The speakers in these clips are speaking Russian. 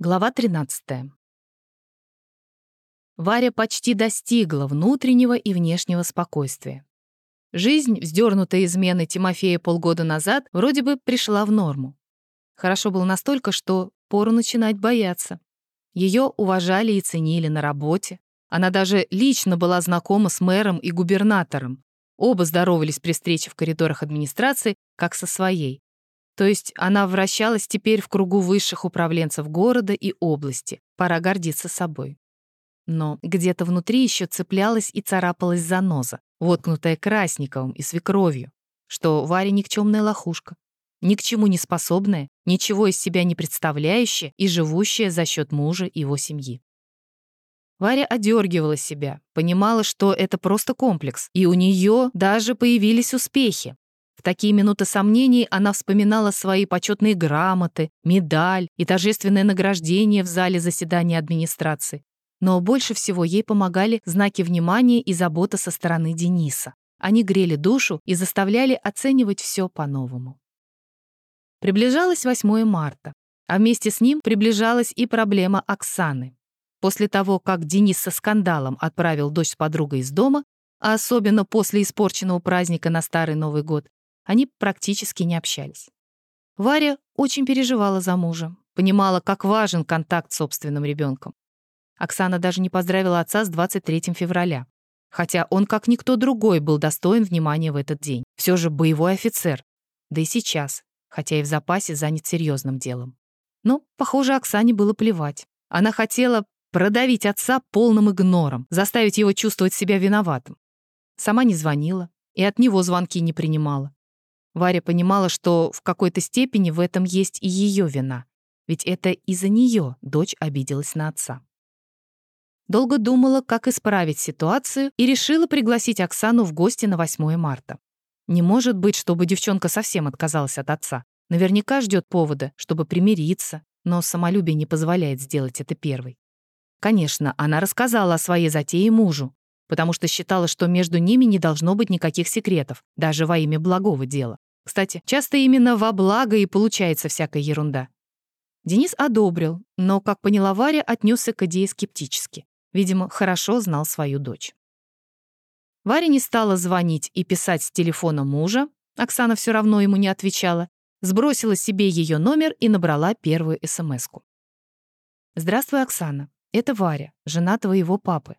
Глава 13. Варя почти достигла внутреннего и внешнего спокойствия. Жизнь, вздернутая измены Тимофея полгода назад, вроде бы пришла в норму. Хорошо было настолько, что пору начинать бояться. Ее уважали и ценили на работе. Она даже лично была знакома с мэром и губернатором. Оба здоровались при встрече в коридорах администрации, как со своей. То есть она вращалась теперь в кругу высших управленцев города и области. Пора гордиться собой. Но где-то внутри еще цеплялась и царапалась заноза, воткнутая Красниковым и свекровью, что Варя никчемная лохушка, ни к чему не способная, ничего из себя не представляющая и живущая за счет мужа и его семьи. Варя одергивала себя, понимала, что это просто комплекс, и у нее даже появились успехи. В такие минуты сомнений она вспоминала свои почетные грамоты, медаль и торжественное награждение в зале заседания администрации. Но больше всего ей помогали знаки внимания и забота со стороны Дениса. Они грели душу и заставляли оценивать все по-новому. Приближалось 8 марта, а вместе с ним приближалась и проблема Оксаны. После того, как Денис со скандалом отправил дочь с подругой из дома, а особенно после испорченного праздника на Старый Новый год, они практически не общались. Варя очень переживала за мужа, понимала, как важен контакт с собственным ребенком. Оксана даже не поздравила отца с 23 февраля, хотя он, как никто другой, был достоин внимания в этот день. Все же боевой офицер. Да и сейчас, хотя и в запасе занят серьезным делом. Но, похоже, Оксане было плевать. Она хотела продавить отца полным игнором, заставить его чувствовать себя виноватым. Сама не звонила и от него звонки не принимала. Варя понимала, что в какой-то степени в этом есть и ее вина, ведь это из-за нее дочь обиделась на отца. Долго думала, как исправить ситуацию, и решила пригласить Оксану в гости на 8 марта. Не может быть, чтобы девчонка совсем отказалась от отца. Наверняка ждет повода, чтобы примириться, но самолюбие не позволяет сделать это первой. Конечно, она рассказала о своей затее мужу, потому что считала, что между ними не должно быть никаких секретов, даже во имя благого дела. Кстати, часто именно во благо и получается всякая ерунда. Денис одобрил, но, как поняла Варя, отнесся к идее скептически. Видимо, хорошо знал свою дочь. Варя не стала звонить и писать с телефона мужа, Оксана все равно ему не отвечала, сбросила себе ее номер и набрала первую СМСку. «Здравствуй, Оксана. Это Варя, жена твоего папы.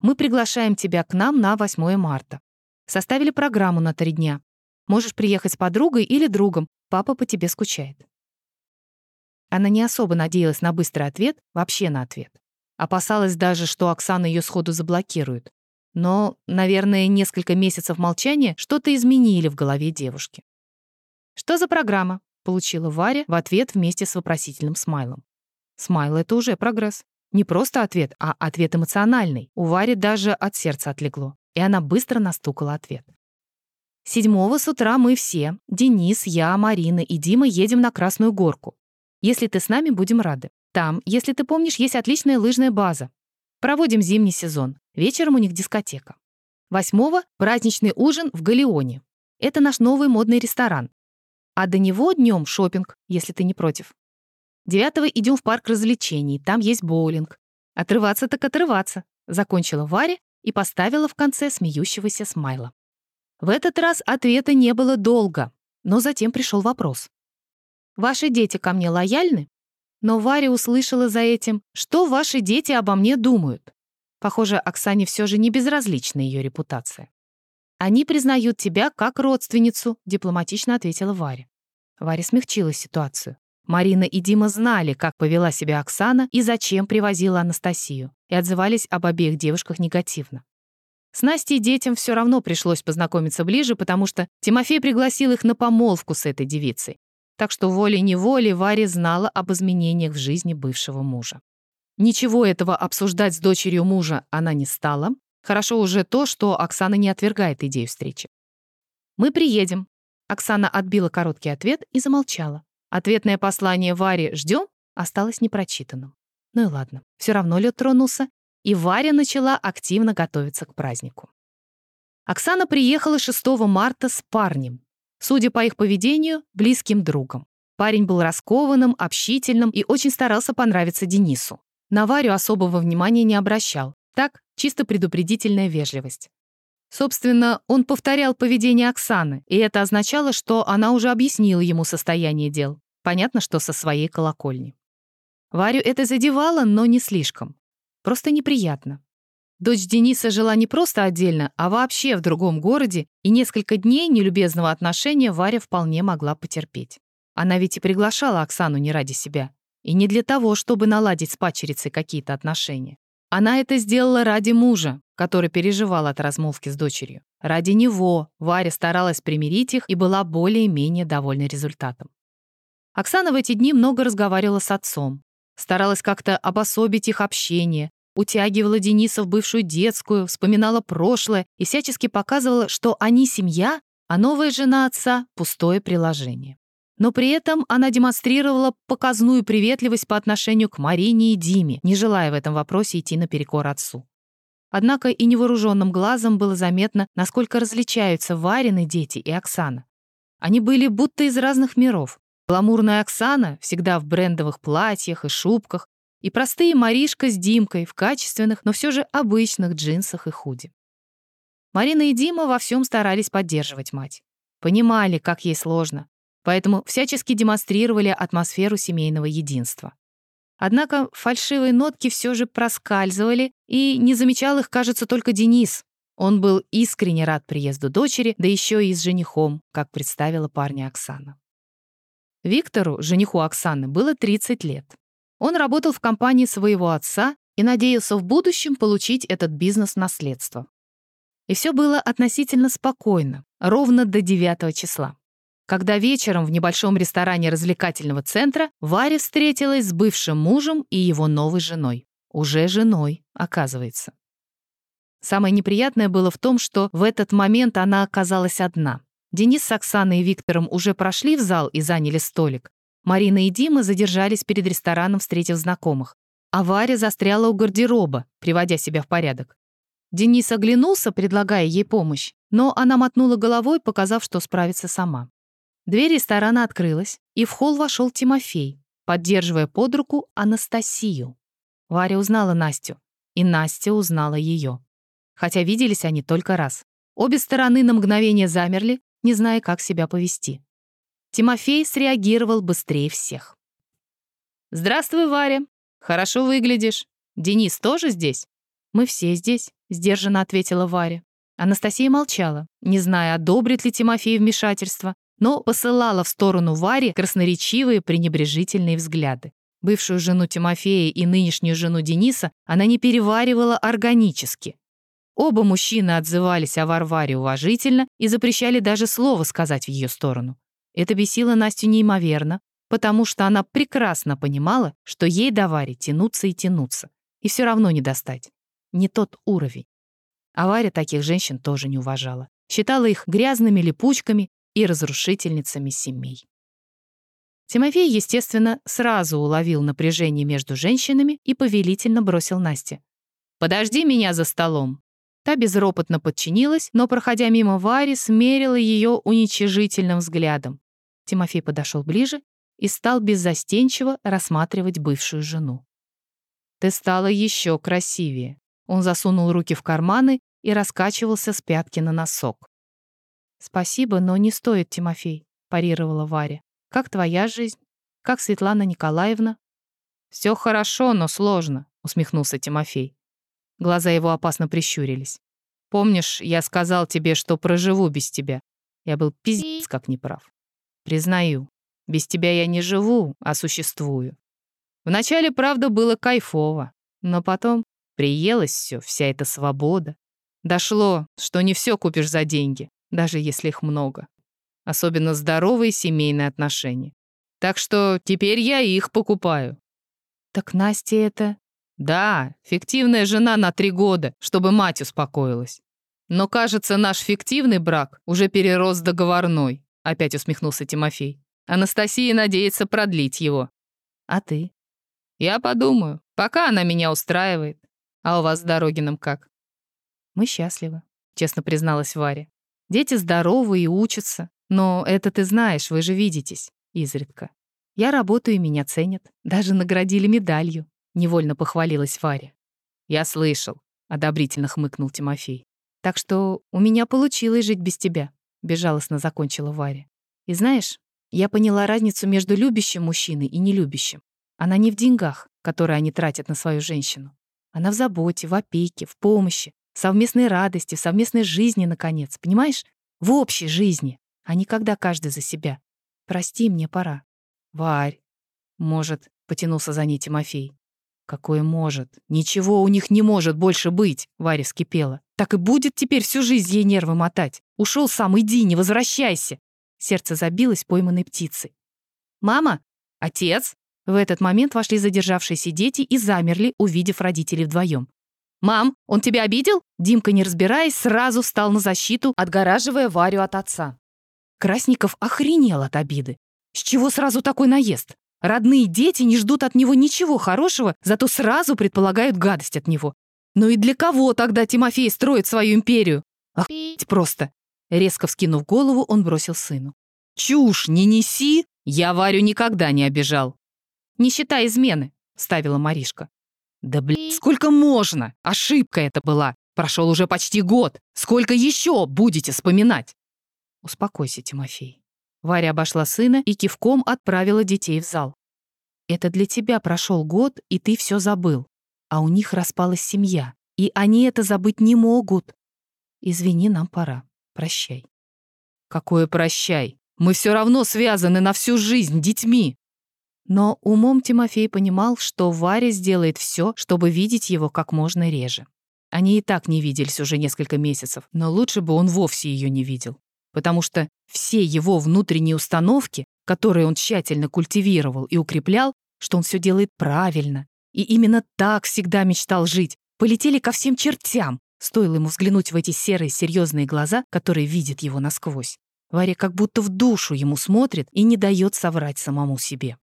Мы приглашаем тебя к нам на 8 марта. Составили программу на три дня. Можешь приехать с подругой или другом. Папа по тебе скучает». Она не особо надеялась на быстрый ответ, вообще на ответ. Опасалась даже, что Оксана ее сходу заблокирует. Но, наверное, несколько месяцев молчания что-то изменили в голове девушки. «Что за программа?» — получила Варя в ответ вместе с вопросительным смайлом. Смайл — это уже прогресс. Не просто ответ, а ответ эмоциональный. У Вари даже от сердца отлегло, и она быстро настукала ответ. Седьмого с утра мы все, Денис, я, Марина и Дима, едем на Красную Горку. Если ты с нами, будем рады. Там, если ты помнишь, есть отличная лыжная база. Проводим зимний сезон. Вечером у них дискотека. Восьмого — праздничный ужин в Галеоне. Это наш новый модный ресторан. А до него днем шопинг, если ты не против. Девятого идем в парк развлечений, там есть боулинг. Отрываться так отрываться. Закончила Варя и поставила в конце смеющегося смайла. В этот раз ответа не было долго, но затем пришел вопрос. «Ваши дети ко мне лояльны?» Но Варя услышала за этим, что ваши дети обо мне думают. Похоже, Оксане все же не безразлична ее репутация. «Они признают тебя как родственницу», — дипломатично ответила Варя. Варя смягчила ситуацию. Марина и Дима знали, как повела себя Оксана и зачем привозила Анастасию, и отзывались об обеих девушках негативно. С Настей детям все равно пришлось познакомиться ближе, потому что Тимофей пригласил их на помолвку с этой девицей. Так что волей-неволей Варя знала об изменениях в жизни бывшего мужа. Ничего этого обсуждать с дочерью мужа она не стала. Хорошо уже то, что Оксана не отвергает идею встречи. «Мы приедем». Оксана отбила короткий ответ и замолчала. Ответное послание Варе «Ждем» осталось непрочитанным. Ну и ладно, все равно лед тронулся, и Варя начала активно готовиться к празднику. Оксана приехала 6 марта с парнем, судя по их поведению, близким другом. Парень был раскованным, общительным и очень старался понравиться Денису. На Варю особого внимания не обращал. Так, чисто предупредительная вежливость. Собственно, он повторял поведение Оксаны, и это означало, что она уже объяснила ему состояние дел. Понятно, что со своей колокольни. Варю это задевало, но не слишком. Просто неприятно. Дочь Дениса жила не просто отдельно, а вообще в другом городе, и несколько дней нелюбезного отношения Варя вполне могла потерпеть. Она ведь и приглашала Оксану не ради себя. И не для того, чтобы наладить с падчерицей какие-то отношения. Она это сделала ради мужа, который переживал от размолвки с дочерью. Ради него Варя старалась примирить их и была более-менее довольна результатом. Оксана в эти дни много разговаривала с отцом. Старалась как-то обособить их общение, утягивала Дениса в бывшую детскую, вспоминала прошлое и всячески показывала, что они семья, а новая жена отца — пустое приложение. Но при этом она демонстрировала показную приветливость по отношению к Марине и Диме, не желая в этом вопросе идти наперекор отцу. Однако и невооруженным глазом было заметно, насколько различаются Варины дети и Оксана. Они были будто из разных миров. Гламурная Оксана, всегда в брендовых платьях и шубках, и простые Маришка с Димкой в качественных, но все же обычных джинсах и худи. Марина и Дима во всем старались поддерживать мать. Понимали, как ей сложно, поэтому всячески демонстрировали атмосферу семейного единства. Однако фальшивые нотки все же проскальзывали, и не замечал их, кажется, только Денис. Он был искренне рад приезду дочери, да еще и с женихом, как представила парня Оксана. Виктору, жениху Оксаны, было 30 лет. Он работал в компании своего отца и надеялся в будущем получить этот бизнес-наследство. И все было относительно спокойно, ровно до 9 числа когда вечером в небольшом ресторане развлекательного центра Варя встретилась с бывшим мужем и его новой женой. Уже женой, оказывается. Самое неприятное было в том, что в этот момент она оказалась одна. Денис с Оксаной и Виктором уже прошли в зал и заняли столик. Марина и Дима задержались перед рестораном, встретив знакомых. А Варя застряла у гардероба, приводя себя в порядок. Денис оглянулся, предлагая ей помощь, но она мотнула головой, показав, что справится сама. Дверь ресторана открылась, и в холл вошел Тимофей, поддерживая под руку Анастасию. Варя узнала Настю, и Настя узнала ее. Хотя виделись они только раз. Обе стороны на мгновение замерли, не зная, как себя повести. Тимофей среагировал быстрее всех. «Здравствуй, Варя. Хорошо выглядишь. Денис тоже здесь?» «Мы все здесь», — сдержанно ответила Варя. Анастасия молчала, не зная, одобрит ли Тимофей вмешательство, но посылала в сторону Вари красноречивые пренебрежительные взгляды. Бывшую жену Тимофея и нынешнюю жену Дениса она не переваривала органически. Оба мужчины отзывались о Варваре уважительно и запрещали даже слово сказать в ее сторону. Это бесило Настю неимоверно, потому что она прекрасно понимала, что ей до Вари тянуться и тянуться, и все равно не достать. Не тот уровень. А Варя таких женщин тоже не уважала. Считала их грязными липучками и разрушительницами семей. Тимофей, естественно, сразу уловил напряжение между женщинами и повелительно бросил Насте. «Подожди меня за столом». Та безропотно подчинилась, но, проходя мимо Вари, смерила ее уничижительным взглядом. Тимофей подошел ближе и стал беззастенчиво рассматривать бывшую жену. «Ты стала еще красивее». Он засунул руки в карманы и раскачивался с пятки на носок. «Спасибо, но не стоит, Тимофей», — парировала Варя. «Как твоя жизнь? Как Светлана Николаевна?» «Все хорошо, но сложно», — усмехнулся Тимофей. Глаза его опасно прищурились. «Помнишь, я сказал тебе, что проживу без тебя? Я был пиздец как неправ. Признаю, без тебя я не живу, а существую. Вначале, правда, было кайфово, но потом приелось все, вся эта свобода. Дошло, что не все купишь за деньги даже если их много. Особенно здоровые семейные отношения. Так что теперь я их покупаю. Так Настя это... Да, фиктивная жена на три года, чтобы мать успокоилась. Но, кажется, наш фиктивный брак уже перерос договорной, опять усмехнулся Тимофей. Анастасия надеется продлить его. А ты? Я подумаю, пока она меня устраивает. А у вас с Дорогиным как? Мы счастливы, честно призналась Варя. Дети здоровы и учатся. Но это ты знаешь, вы же видитесь изредка. Я работаю, и меня ценят. Даже наградили медалью», — невольно похвалилась Варя. «Я слышал», — одобрительно хмыкнул Тимофей. «Так что у меня получилось жить без тебя», — безжалостно закончила Варя. «И знаешь, я поняла разницу между любящим мужчиной и нелюбящим. Она не в деньгах, которые они тратят на свою женщину. Она в заботе, в опеке, в помощи, в совместной радости, в совместной жизни, наконец. Понимаешь? В общей жизни, а не когда каждый за себя. Прости, мне пора. Варь. Может, потянулся за ней Тимофей. Какое может? Ничего у них не может больше быть, Варя вскипела. Так и будет теперь всю жизнь ей нервы мотать. Ушел сам, иди, не возвращайся. Сердце забилось пойманной птицей. «Мама? Отец?» В этот момент вошли задержавшиеся дети и замерли, увидев родителей вдвоем. «Мам, он тебя обидел?» Димка, не разбираясь, сразу встал на защиту, отгораживая Варю от отца. Красников охренел от обиды. С чего сразу такой наезд? Родные дети не ждут от него ничего хорошего, зато сразу предполагают гадость от него. Ну и для кого тогда Тимофей строит свою империю? Охуеть просто. Резко вскинув голову, он бросил сыну. «Чушь не неси! Я Варю никогда не обижал!» «Не считай измены», — ставила Маришка. «Да блин, сколько можно? Ошибка это была. Прошел уже почти год. Сколько еще будете вспоминать?» «Успокойся, Тимофей». Варя обошла сына и кивком отправила детей в зал. «Это для тебя прошел год, и ты все забыл. А у них распалась семья, и они это забыть не могут. Извини, нам пора». Прощай. Какое прощай? Мы все равно связаны на всю жизнь детьми. Но умом Тимофей понимал, что Варя сделает все, чтобы видеть его как можно реже. Они и так не виделись уже несколько месяцев, но лучше бы он вовсе ее не видел. Потому что все его внутренние установки, которые он тщательно культивировал и укреплял, что он все делает правильно, и именно так всегда мечтал жить, полетели ко всем чертям, Стоило ему взглянуть в эти серые серьезные глаза, которые видят его насквозь. Варя как будто в душу ему смотрит и не дает соврать самому себе.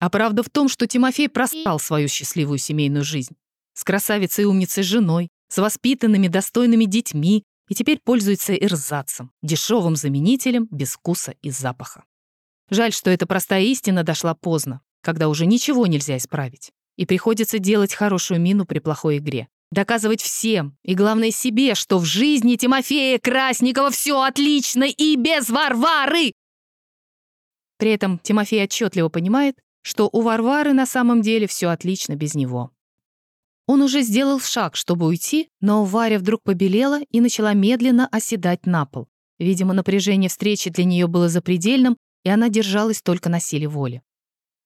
А правда в том, что Тимофей проспал свою счастливую семейную жизнь. С красавицей и умницей женой, с воспитанными достойными детьми и теперь пользуется эрзацем, дешевым заменителем без вкуса и запаха. Жаль, что эта простая истина дошла поздно, когда уже ничего нельзя исправить, и приходится делать хорошую мину при плохой игре. Доказывать всем, и главное себе, что в жизни Тимофея Красникова все отлично и без Варвары. При этом Тимофей отчетливо понимает, что у Варвары на самом деле все отлично без него. Он уже сделал шаг, чтобы уйти, но Варя вдруг побелела и начала медленно оседать на пол. Видимо, напряжение встречи для нее было запредельным, и она держалась только на силе воли.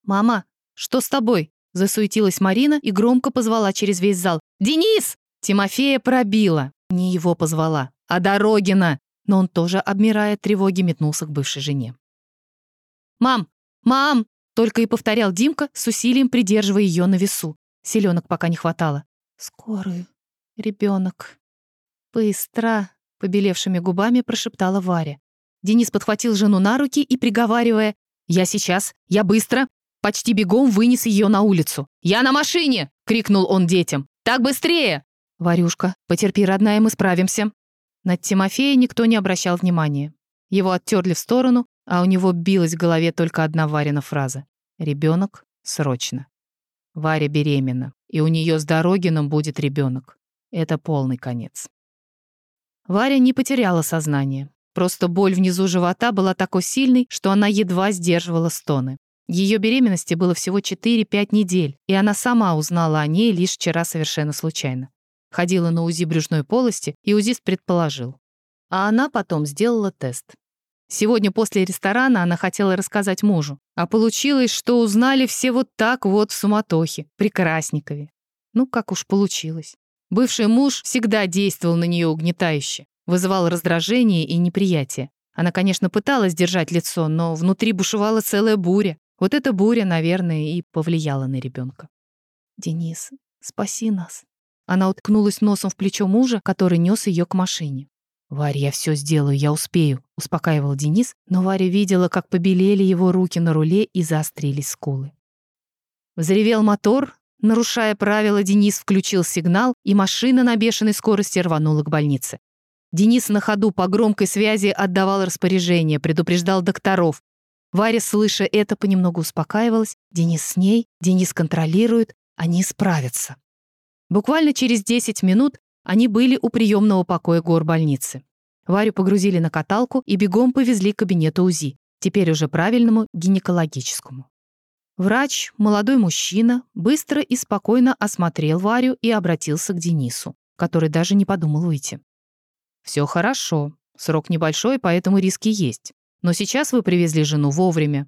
«Мама, что с тобой?» Засуетилась Марина и громко позвала через весь зал. «Денис!» Тимофея пробила. Не его позвала, а Дорогина. Но он тоже, обмирая от тревоги, метнулся к бывшей жене. «Мам! Мам!» Только и повторял Димка, с усилием придерживая ее на весу. Селенок пока не хватало. «Скорую. Ребенок. Быстро!» Побелевшими губами прошептала Варя. Денис подхватил жену на руки и, приговаривая, «Я сейчас, я быстро», почти бегом вынес ее на улицу. «Я на машине!» — крикнул он детям. «Так быстрее!» «Варюшка, потерпи, родная, мы справимся». Над Тимофея никто не обращал внимания. Его оттерли в сторону, а у него билась в голове только одна Варина фраза. «Ребенок срочно». Варя беременна, и у нее с Дорогином будет ребенок. Это полный конец. Варя не потеряла сознание. Просто боль внизу живота была такой сильной, что она едва сдерживала стоны. Ее беременности было всего 4-5 недель, и она сама узнала о ней лишь вчера совершенно случайно. Ходила на УЗИ брюшной полости, и УЗИст предположил. А она потом сделала тест. Сегодня после ресторана она хотела рассказать мужу, а получилось, что узнали все вот так вот в суматохе, при Красникове. Ну, как уж получилось. Бывший муж всегда действовал на нее угнетающе, вызывал раздражение и неприятие. Она, конечно, пыталась держать лицо, но внутри бушевала целая буря. Вот эта буря, наверное, и повлияла на ребенка. «Денис, спаси нас». Она уткнулась носом в плечо мужа, который нес ее к машине. «Варя, я все сделаю, я успею», — успокаивал Денис, но Варя видела, как побелели его руки на руле и заострились скулы. Взревел мотор, нарушая правила, Денис включил сигнал, и машина на бешеной скорости рванула к больнице. Денис на ходу по громкой связи отдавал распоряжения, предупреждал докторов, Варя, слыша это, понемногу успокаивалась. Денис с ней, Денис контролирует, они справятся. Буквально через 10 минут они были у приемного покоя горбольницы. Варю погрузили на каталку и бегом повезли к кабинету УЗИ, теперь уже правильному гинекологическому. Врач, молодой мужчина, быстро и спокойно осмотрел Варю и обратился к Денису, который даже не подумал выйти. «Все хорошо. Срок небольшой, поэтому риски есть. Но сейчас вы привезли жену вовремя.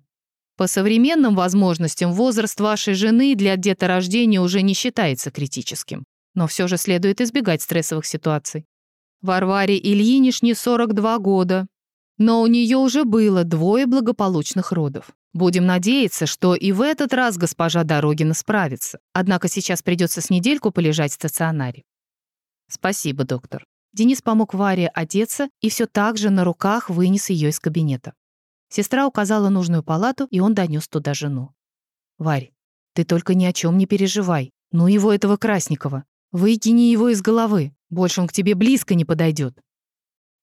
По современным возможностям возраст вашей жены для деторождения уже не считается критическим. Но все же следует избегать стрессовых ситуаций. Варваре Ильинишне 42 года, но у нее уже было двое благополучных родов. Будем надеяться, что и в этот раз госпожа Дорогина справится. Однако сейчас придется с недельку полежать в стационаре. Спасибо, доктор. Денис помог Варе одеться и все так же на руках вынес ее из кабинета. Сестра указала нужную палату, и он донес туда жену. «Варь, ты только ни о чем не переживай. Ну его, этого Красникова. Выкини его из головы. Больше он к тебе близко не подойдет.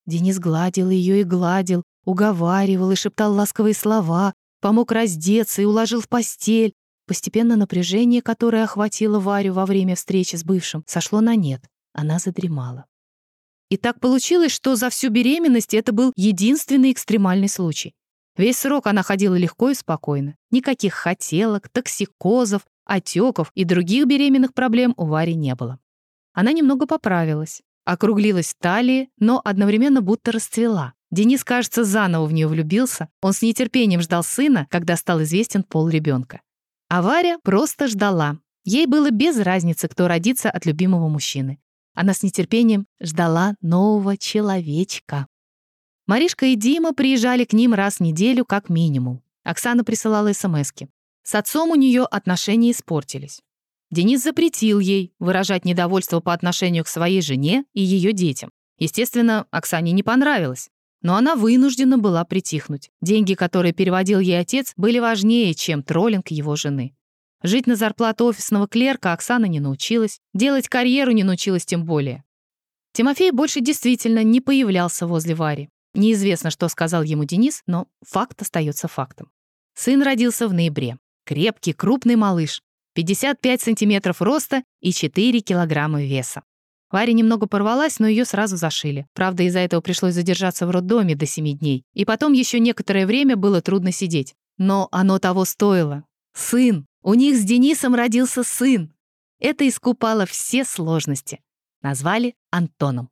Денис гладил ее и гладил, уговаривал и шептал ласковые слова, помог раздеться и уложил в постель. Постепенно напряжение, которое охватило Варю во время встречи с бывшим, сошло на нет. Она задремала. И так получилось, что за всю беременность это был единственный экстремальный случай. Весь срок она ходила легко и спокойно. Никаких хотелок, токсикозов, отеков и других беременных проблем у Вари не было. Она немного поправилась, округлилась в талии, но одновременно будто расцвела. Денис, кажется, заново в нее влюбился. Он с нетерпением ждал сына, когда стал известен пол ребенка. А Варя просто ждала. Ей было без разницы, кто родится от любимого мужчины. Она с нетерпением ждала нового человечка. Маришка и Дима приезжали к ним раз в неделю как минимум. Оксана присылала СМСки. С отцом у нее отношения испортились. Денис запретил ей выражать недовольство по отношению к своей жене и ее детям. Естественно, Оксане не понравилось. Но она вынуждена была притихнуть. Деньги, которые переводил ей отец, были важнее, чем троллинг его жены. Жить на зарплату офисного клерка Оксана не научилась, делать карьеру не научилась тем более. Тимофей больше действительно не появлялся возле Вари. Неизвестно, что сказал ему Денис, но факт остается фактом. Сын родился в ноябре. Крепкий, крупный малыш. 55 сантиметров роста и 4 килограмма веса. Варя немного порвалась, но ее сразу зашили. Правда, из-за этого пришлось задержаться в роддоме до 7 дней. И потом еще некоторое время было трудно сидеть. Но оно того стоило. Сын. У них с Денисом родился сын. Это искупало все сложности. Назвали Антоном.